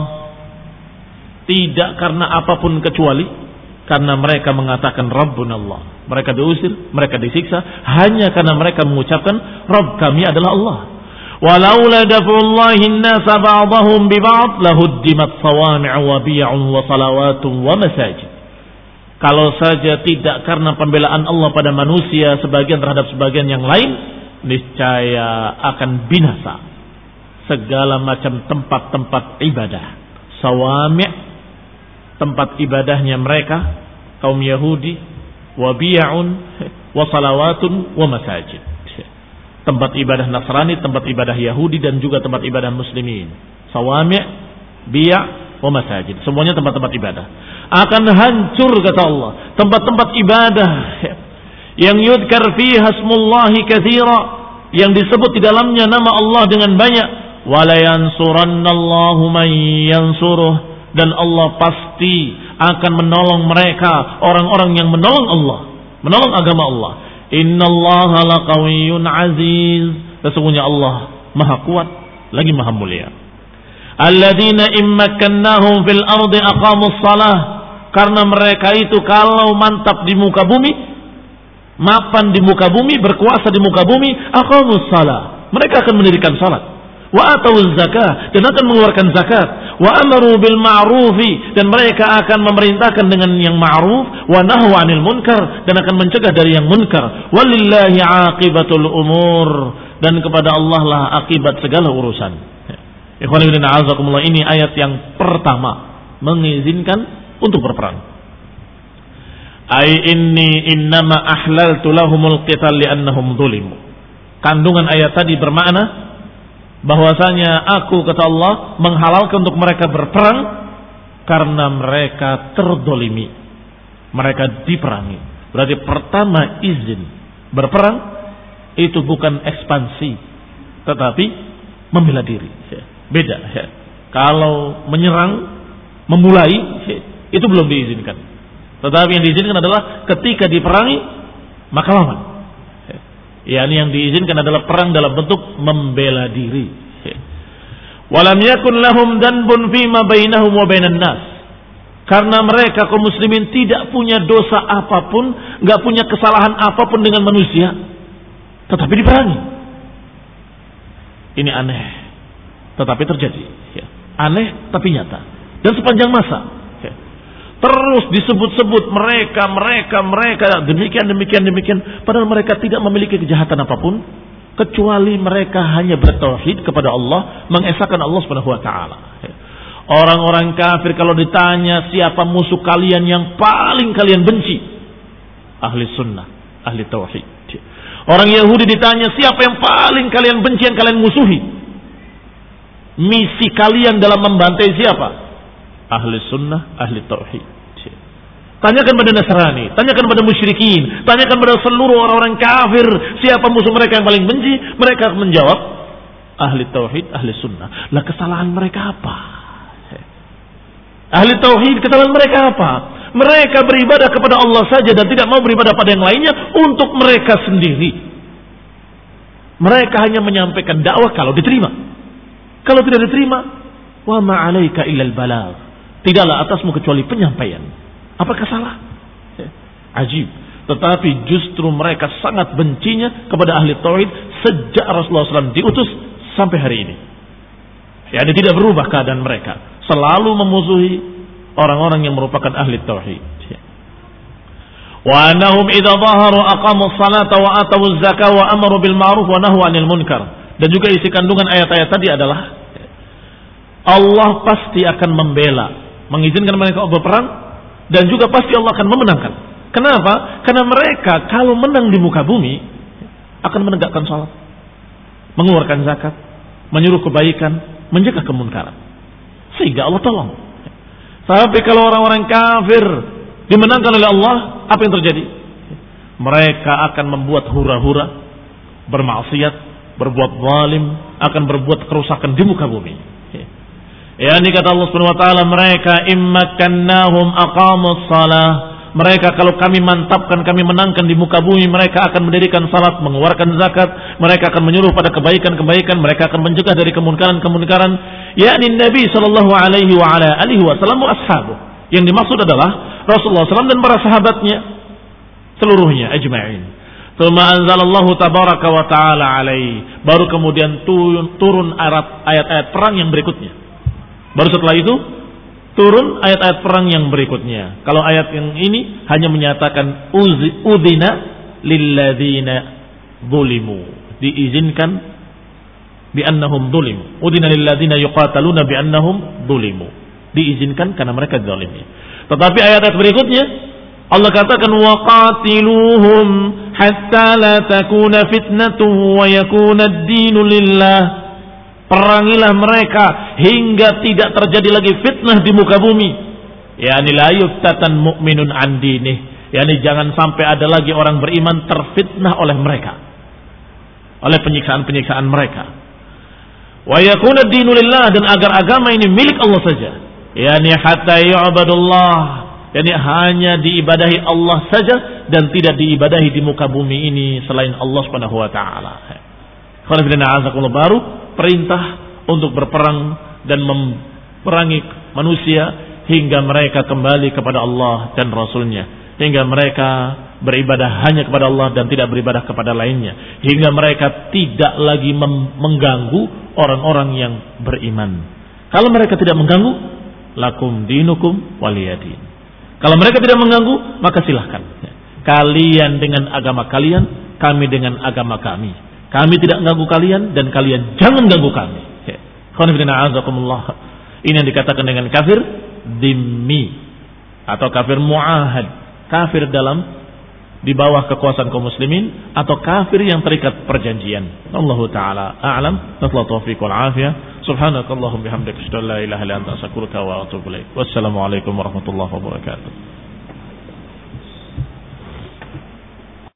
tidak karena apa pun kecuali karena mereka mengatakan Rabbun Allah. Mereka diusir, mereka disiksa hanya karena mereka mengucapkan Rabb kami adalah Allah. Walaula daf'ullahi an-nasa ba'dahum bi ba'd lahuddimat sawami'u wa bi'un wa salawatun wa. Kalau saja tidak karena pembelaan Allah pada manusia sebagian terhadap sebagian yang lain, niscaya akan binasa segala macam tempat-tempat ibadah. Sawami' tempat ibadahnya mereka kaum Yahudi, wabiya'un, wasalawatun, wa masajid. Tempat ibadah Nasrani, tempat ibadah Yahudi dan juga tempat ibadah muslimin. Sawami' biya' wa masajid. Semuanya tempat-tempat ibadah akan hancur kata Allah tempat-tempat ibadah yang yudkar fiha smullahi katsira yang disebut di dalamnya nama Allah dengan banyak wala yansurannallahu man yansuruh dan Allah pasti akan menolong mereka orang-orang yang menolong Allah menolong agama Allah innallaha laqawiyyun aziz sesungguhnya Allah maha kuat lagi maha mulia alladzina immakannahum fil ardi aqamus salah karena mereka itu kalau mantap di muka bumi, mapan di muka bumi, berkuasa di muka bumi, aqamus salah. Mereka akan mendirikan salat. Wa atau zakat dan akan mengeluarkan zakat. Wa amaru bil ma'rufi dan mereka akan memerintahkan dengan yang ma'ruf wa nahu 'anil munkar dan akan mencegah dari yang munkar. Walillahi 'aqibatul umur dan kepada Allah lah akibat segala urusan. Ikhwan ini ayat yang pertama mengizinkan untuk berperang. Ai inni innama ahlaltu lahumul qital li'annahum zulimu. Kandungan ayat tadi bermakna bahwasanya aku kata Allah menghalalkan untuk mereka berperang karena mereka terdolimi. Mereka diperangi. Berarti pertama izin berperang itu bukan ekspansi, tetapi membela diri. Beda. Kalau menyerang, memulai, itu belum diizinkan. Tetapi yang diizinkan adalah ketika diperangi, maka lawan. Ya, ini yang diizinkan adalah perang dalam bentuk membela diri. Walam yakun lahum danbun fima bainahum wa bainan nas. Karena mereka kaum muslimin tidak punya dosa apa pun, nggak punya kesalahan apa pun dengan manusia, tetapi diperangi. Ini aneh, tetapi terjadi. Ya. Aneh tapi nyata. Dan sepanjang masa Terus disebut-sebut mereka, mereka, mereka, demikian, demikian, demikian. Padahal mereka tidak memiliki kejahatan apa pun. Kecuali mereka hanya bertauhid kepada Allah, mengesahkan Allah subhanahu wa ta'ala. Orang-orang kafir kalau ditanya siapa musuh kalian yang paling kalian benci. Ahli sunnah, ahli tauhid. Orang Yahudi ditanya siapa yang paling kalian benci, yang kalian musuhi. Misi kalian dalam membantai siapa? Ahli sunnah, ahli tauhid. Tanyakan pada Nasrani, tanyakan pada musyrikin, tanyakan pada seluruh orang-orang kafir, siapa musuh mereka yang paling benci, mereka menjawab ahli tauhid, ahli sunnah. Lah kesalahan mereka apa? Ahli tauhid kesalahan mereka apa? Mereka beribadah kepada Allah saja dan tidak mau beribadah pada yang lainnya untuk mereka sendiri. Mereka hanya menyampaikan dakwah kalau diterima. Kalau tidak diterima, wa ma'alaika illal balagh. Tidaklah atasmu kecuali penyampaian. Apakah salah? (laughs) Ajib. Tetapi justru mereka sangat bencinya kepada ahli tauhid sejak Rasulullah SAW diutus sampai hari ini. Ya, ini tidak berubah keadaan mereka. Selalu memusuhi orang-orang yang merupakan ahli tauhid. Ya. Wa annahum idza dhaharu aqamu salata wa atu zakata wa amaru bil ma'ruf wa nahu 'anil munkar. Dan juga isi kandungan ayat-ayat tadi adalah Allah pasti akan membela mengizinkan mereka berperang dan juga pasti Allah akan memenangkan. Kenapa? Karena mereka kalau menang di muka bumi akan menegakkan salat, mengeluarkan zakat, menyuruh kebaikan, mencegah kemunkaran. Sehingga Allah tolong. Tapi kalau orang-orang kafir dimenangkan oleh Allah, apa yang terjadi? Mereka akan membuat hura-hura, bermaksiat, berbuat zalim, akan berbuat kerusakan di muka bumi. Ya ini kata Allah Subhanahu wa taala mereka immakannahum aqamus salah. Mereka kalau kami mantapkan, kami menangkan di muka bumi, mereka akan mendirikan salat, mengeluarkan zakat, mereka akan menyuruh pada kebaikan-kebaikan, mereka akan mencegah dari kemunkaran-kemunkaran. yakni Nabi sallallahu alaihi wa ala alihi wasallam ashabu. Yang dimaksud adalah Rasulullah SAW dan para sahabatnya seluruhnya ajma'in. Thumma anzalallahu tabaraka wa ta'ala alaihi. Baru kemudian turun, turun ayat-ayat perang yang berikutnya. Baru setelah itu turun ayat-ayat perang yang berikutnya. Kalau ayat yang ini hanya menyatakan udhina lilladina zulimu. Diizinkan bi annahum zulimu. Udhina lilladina yuqataluna bi annahum zulimu. Diizinkan karena mereka zalimi. Tetapi ayat-ayat berikutnya Allah katakan waqatiluhum hatta la takuna fitnatuhu wa yakuna ad-dinu lillah Perangilah mereka hingga tidak terjadi lagi fitnah di muka bumi. Ya la yuftatan mu'minun an dinih. Yani jangan sampai ada lagi orang beriman terfitnah oleh mereka. Oleh penyiksaan-penyiksaan mereka. Wa yakuna dinu lillah dan agar agama ini milik Allah saja. Yani hatta yu'badullah. Yani hanya diibadahi Allah saja dan tidak diibadahi di muka bumi ini selain Allah Subhanahu wa taala. baru perintah untuk berperang dan memerangi manusia hingga mereka kembali kepada Allah dan Rasulnya. Hingga mereka beribadah hanya kepada Allah dan tidak beribadah kepada lainnya. Hingga mereka tidak lagi mengganggu orang-orang yang beriman. Kalau mereka tidak mengganggu lakum dinukum waliyadin. Kalau mereka tidak mengganggu maka silahkan. Kalian dengan agama kalian kami dengan agama kami kami tidak mengganggu kalian dan kalian jangan ganggu kami. Ini yang dikatakan dengan kafir dimmi atau kafir muahad. Kafir dalam di bawah kekuasaan kaum muslimin atau kafir yang terikat perjanjian. Allah taala a'lam. Nasallahu taufiq wal afiyah. Subhanakallahumma bihamdika asyhadu an la ilaha illa anta astaghfiruka wa atubu ilaik. Wassalamualaikum warahmatullahi wabarakatuh.